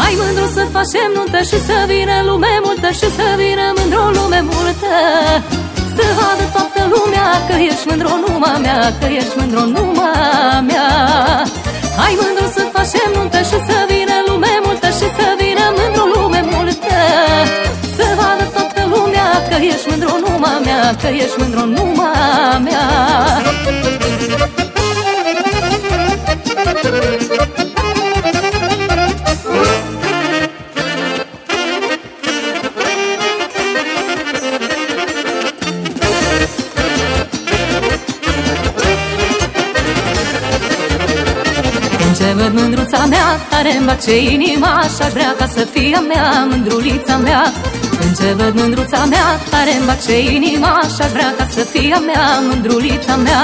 Hai mândru să facem nuntă și să vină lume multă Și să vină mândru lume multă. Să vadă toată lumea că ești mândru numai mea Că ești mândru numai mea. Hai mândru să facem nuntă și să vină lume multă Și să vină mândru lume multă. Să vadă toată lumea că ești mândru numai mea Că ești mândru numai mea ce văd mândruța mea Tare îmi bace inima și aș vrea ca să fie a mea Mândrulița mea. Când ce văd mândruța mea Tare îmi bace inima și aș vrea ca să fie a mea Mândrulița mea.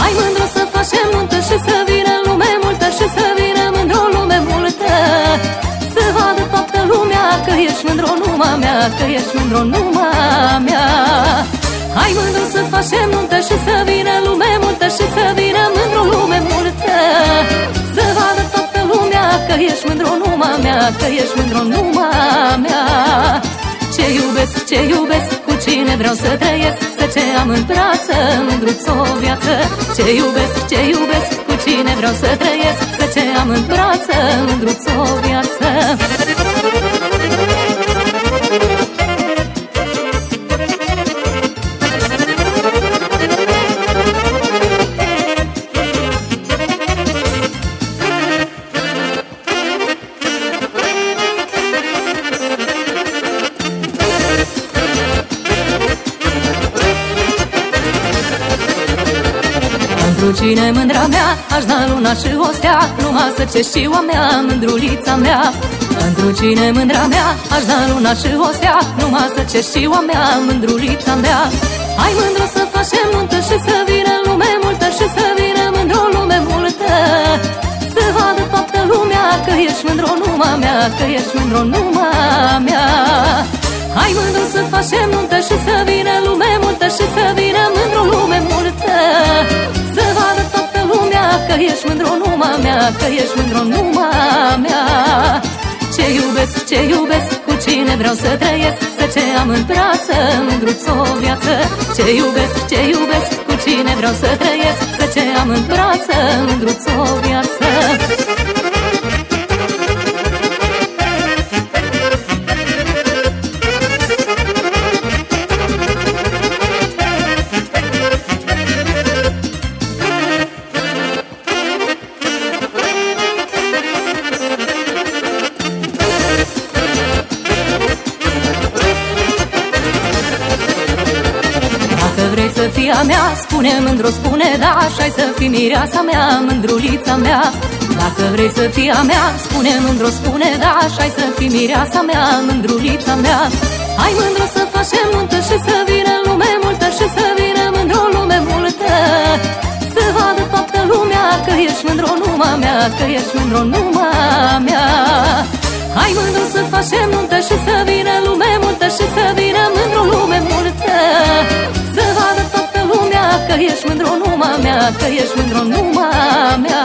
Hai mândru să facem nuntă și să vină lume multă Și să vină mândru lume multă. Să vadă toată lumea că ești mândru numai mea Că ești mândru numai mea. Hai mândru să facem nuntă și să vină lume multă Și să vină mândru lume multă Că ești mândru numai mea Ce iubesc, ce iubesc Cu cine vreau să trăiesc? Să ce am în brață Mândruț o viață? Ce iubesc, ce iubesc Cu cine vreau să trăiesc? Să ce am în brață Mândruț o viață Pentru cine mândra mea Aș da luna și o stea Numai să ce știu a mea Mândrulița mea. Pentru cine mândra mea Aș da luna și o stea Numai să ce știu a mea Mândrulița mea. Hai mândru să facem nuntă Și să vină lume multă Și să vină mândru lume multă. Să vadă toată lumea Că ești mândru numai mea Că ești mândru numai mea. Hai mândru să facem nuntă Și să vină lume multă Și să vină mândru lume multă. Că ești mândru numai mea Că ești mândru numai mea. Ce iubesc, ce iubesc Cu cine vreau să trăiesc? Să ce am în brață Mândruț o viață? Ce iubesc, ce iubesc Cu cine vreau să trăiesc? Să ce am în brață Mândruț o viață fii a mea Spune mândru, spune da așa să fii mireasa mea Mândrulița mea. Dacă vrei să fii a mea Spune mândru, spune da așa să fii mireasa mea Mândrulița mea. Hai mândru să facem nuntă și să vină lume multă Și să vină mândru lume multă. Să vadă toată lumea că ești mândru numai mea Că ești mândru numai mea. Hai mândru să facem nuntă și să vină lume multă Și să numai mea Că ești mândru numai mea.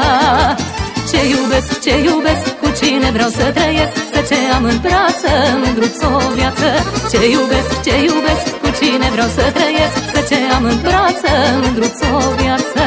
Ce iubesc, ce iubesc Cu cine vreau să trăiesc Să ce am în brață Mândruț o viață. Ce iubesc, ce iubesc Cu cine vreau să trăiesc Să ce am în brață Mândruț o viață